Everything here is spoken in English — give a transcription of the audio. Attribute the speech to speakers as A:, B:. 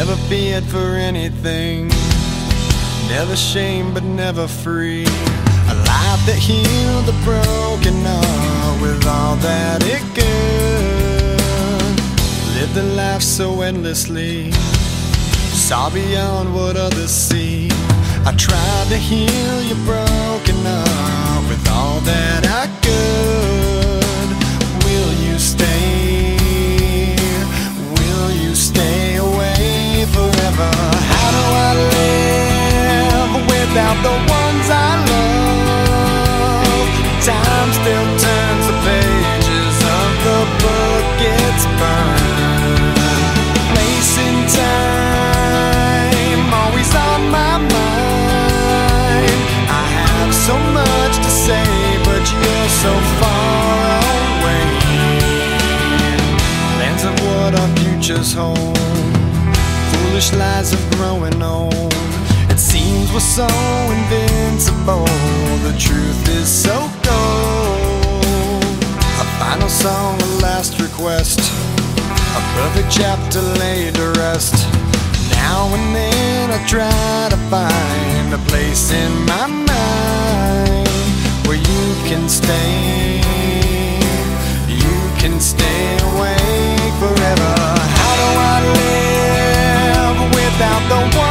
A: Never feared for anything. Never shame, but never free. A life that healed the broken heart with all that it could. Lived a life so endlessly. Saw beyond what others see. I tried to heal your broken heart with all that I without the ones I love? Time still turns the pages of the book gets burned. Place in time, always on my mind. I have so much to say, but you're so far away. Lands of what our futures hold. Foolish lies of growing old seems we're so invincible. The truth is so cold. A final song, a last request. A perfect chapter laid to rest. Now and then I try to find a place in my mind where you can stay. You can stay awake forever. How do I live without the one?